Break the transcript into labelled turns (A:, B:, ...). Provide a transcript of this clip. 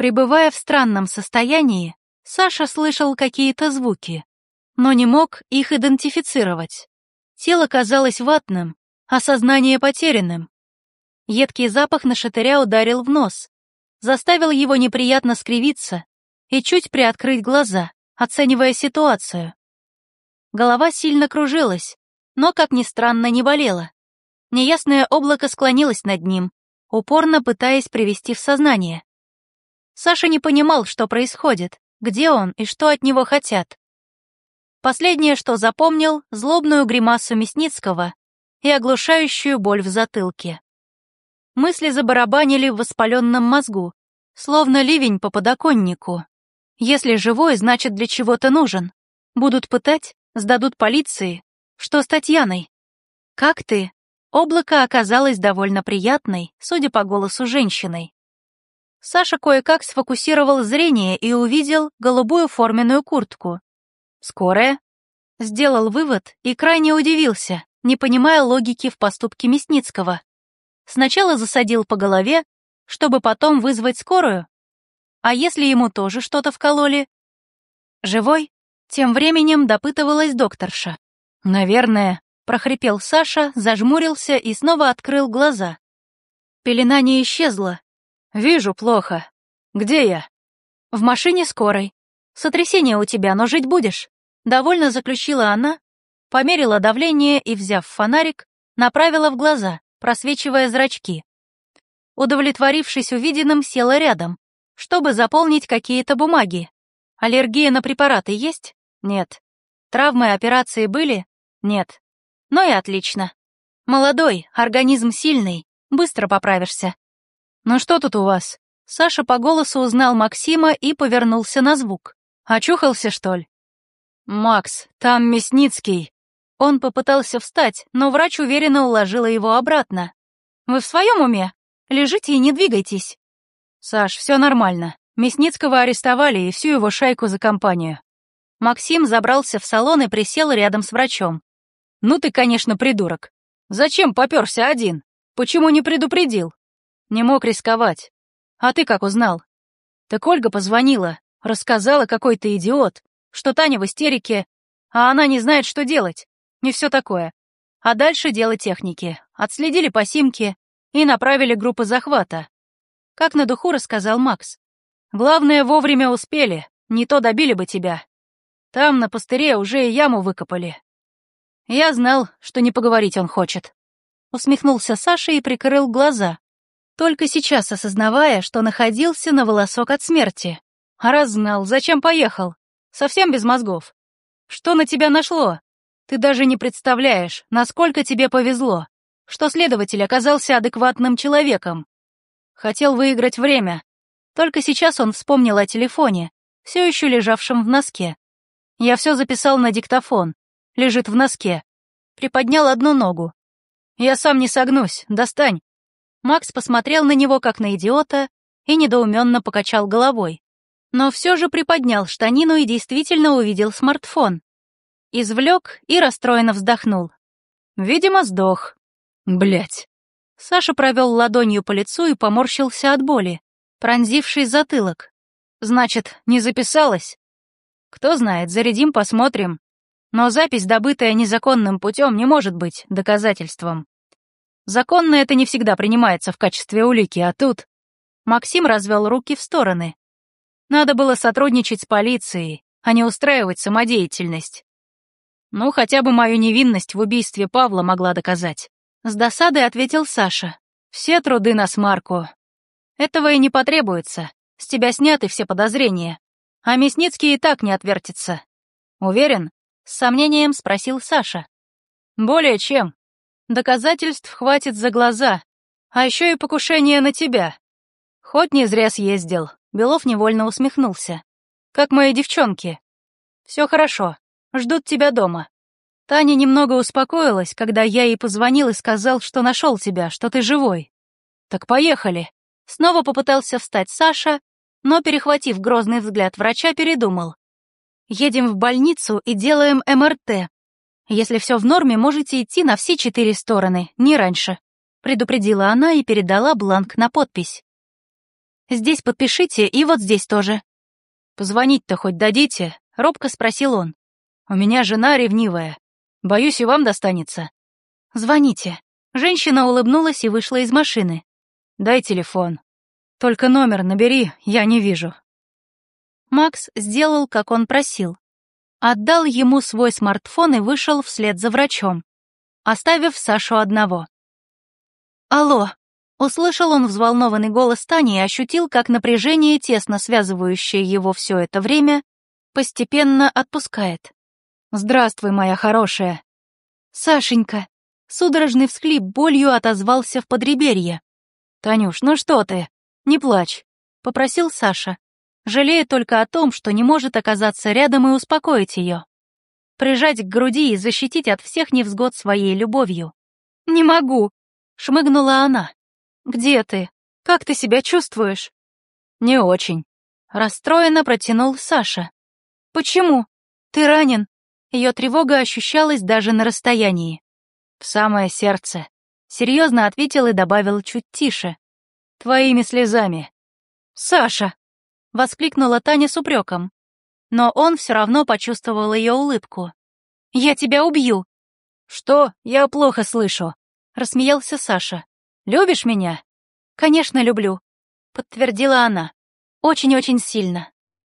A: Пребывая в странном состоянии, Саша слышал какие-то звуки, но не мог их идентифицировать. Тело казалось ватным, а сознание потерянным. Едкий запах на шатыря ударил в нос, заставил его неприятно скривиться и чуть приоткрыть глаза, оценивая ситуацию. Голова сильно кружилась, но, как ни странно, не болела. Неясное облако склонилось над ним, упорно пытаясь привести в сознание. Саша не понимал, что происходит, где он и что от него хотят. Последнее, что запомнил, злобную гримасу Мясницкого и оглушающую боль в затылке. Мысли забарабанили в воспаленном мозгу, словно ливень по подоконнику. Если живой, значит, для чего-то нужен. Будут пытать, сдадут полиции. Что с Татьяной? Как ты? Облако оказалось довольно приятной, судя по голосу женщиной. Саша кое-как сфокусировал зрение и увидел голубую форменную куртку. «Скорая?» Сделал вывод и крайне удивился, не понимая логики в поступке Мясницкого. Сначала засадил по голове, чтобы потом вызвать скорую. А если ему тоже что-то вкололи? «Живой?» Тем временем допытывалась докторша. «Наверное», — прохрипел Саша, зажмурился и снова открыл глаза. Пелена не исчезла, «Вижу плохо. Где я?» «В машине скорой. Сотрясение у тебя, но жить будешь». Довольно заключила она, померила давление и, взяв фонарик, направила в глаза, просвечивая зрачки. Удовлетворившись увиденным, села рядом, чтобы заполнить какие-то бумаги. Аллергия на препараты есть? Нет. Травмы операции были? Нет. Ну и отлично. Молодой, организм сильный, быстро поправишься. «Ну что тут у вас?» Саша по голосу узнал Максима и повернулся на звук. «Очухался, что ли?» «Макс, там Мясницкий». Он попытался встать, но врач уверенно уложила его обратно. «Вы в своем уме? Лежите и не двигайтесь». «Саш, все нормально. Мясницкого арестовали и всю его шайку за компанию». Максим забрался в салон и присел рядом с врачом. «Ну ты, конечно, придурок. Зачем попёрся один? Почему не предупредил?» Не мог рисковать. А ты как узнал? Так Ольга позвонила, рассказала какой-то идиот, что Таня в истерике, а она не знает, что делать. Не все такое. А дальше дело техники. Отследили по симке и направили группы захвата. Как на духу рассказал Макс. Главное, вовремя успели, не то добили бы тебя. Там, на пустыре, уже и яму выкопали. Я знал, что не поговорить он хочет. Усмехнулся Саша и прикрыл глаза, только сейчас осознавая, что находился на волосок от смерти. А раз знал, зачем поехал? Совсем без мозгов. Что на тебя нашло? Ты даже не представляешь, насколько тебе повезло, что следователь оказался адекватным человеком. Хотел выиграть время. Только сейчас он вспомнил о телефоне, все еще лежавшем в носке. Я все записал на диктофон. Лежит в носке. Приподнял одну ногу. Я сам не согнусь, достань. Макс посмотрел на него как на идиота и недоуменно покачал головой. Но все же приподнял штанину и действительно увидел смартфон. Извлек и расстроенно вздохнул. Видимо, сдох. Блять. Саша провел ладонью по лицу и поморщился от боли, пронзивший затылок. Значит, не записалась? Кто знает, зарядим, посмотрим. Но запись, добытая незаконным путем, не может быть доказательством. Законно это не всегда принимается в качестве улики, а тут... Максим развел руки в стороны. Надо было сотрудничать с полицией, а не устраивать самодеятельность. Ну, хотя бы мою невинность в убийстве Павла могла доказать. С досадой ответил Саша. Все труды на смарку. Этого и не потребуется. С тебя сняты все подозрения. А Мясницкий и так не отвертится. Уверен? С сомнением спросил Саша. Более чем. Доказательств хватит за глаза, а еще и покушение на тебя. Хоть не зря съездил, Белов невольно усмехнулся. Как мои девчонки. Все хорошо, ждут тебя дома. Таня немного успокоилась, когда я ей позвонил и сказал, что нашел тебя, что ты живой. Так поехали. Снова попытался встать Саша, но, перехватив грозный взгляд врача, передумал. Едем в больницу и делаем МРТ. Если все в норме, можете идти на все четыре стороны, не раньше», — предупредила она и передала бланк на подпись. Здесь подпишите и вот здесь тоже».
B: «Позвонить-то хоть дадите?» — робко спросил он. «У меня жена ревнивая. Боюсь, и вам достанется».
A: «Звоните». Женщина улыбнулась и вышла из машины.
B: «Дай телефон. Только номер набери, я не вижу».
A: Макс сделал, как он просил. Отдал ему свой смартфон и вышел вслед за врачом, оставив Сашу одного. «Алло!» — услышал он взволнованный голос Тани и ощутил, как напряжение, тесно связывающее его все это время, постепенно отпускает.
B: «Здравствуй, моя хорошая!»
A: «Сашенька!» Судорожный всхлип болью отозвался в подреберье.
B: «Танюш, ну что ты? Не плачь!»
A: — попросил Саша, жалея только о том, что не может оказаться рядом и успокоить ее. Прижать к груди и защитить от всех невзгод своей любовью. «Не могу!» — шмыгнула она. «Где ты? Как ты себя чувствуешь?»
B: «Не очень», —
A: расстроенно протянул Саша. «Почему? Ты ранен?» Ее тревога ощущалась даже на расстоянии.
B: «В самое сердце», —
A: серьезно ответил и добавил чуть тише.
B: «Твоими слезами».
A: «Саша!» — воскликнула Таня с упреком. Но он все равно почувствовал ее улыбку. «Я тебя убью!»
B: «Что? Я плохо слышу», —
A: рассмеялся Саша.
B: «Любишь меня?»
A: «Конечно, люблю», — подтвердила она. «Очень-очень сильно».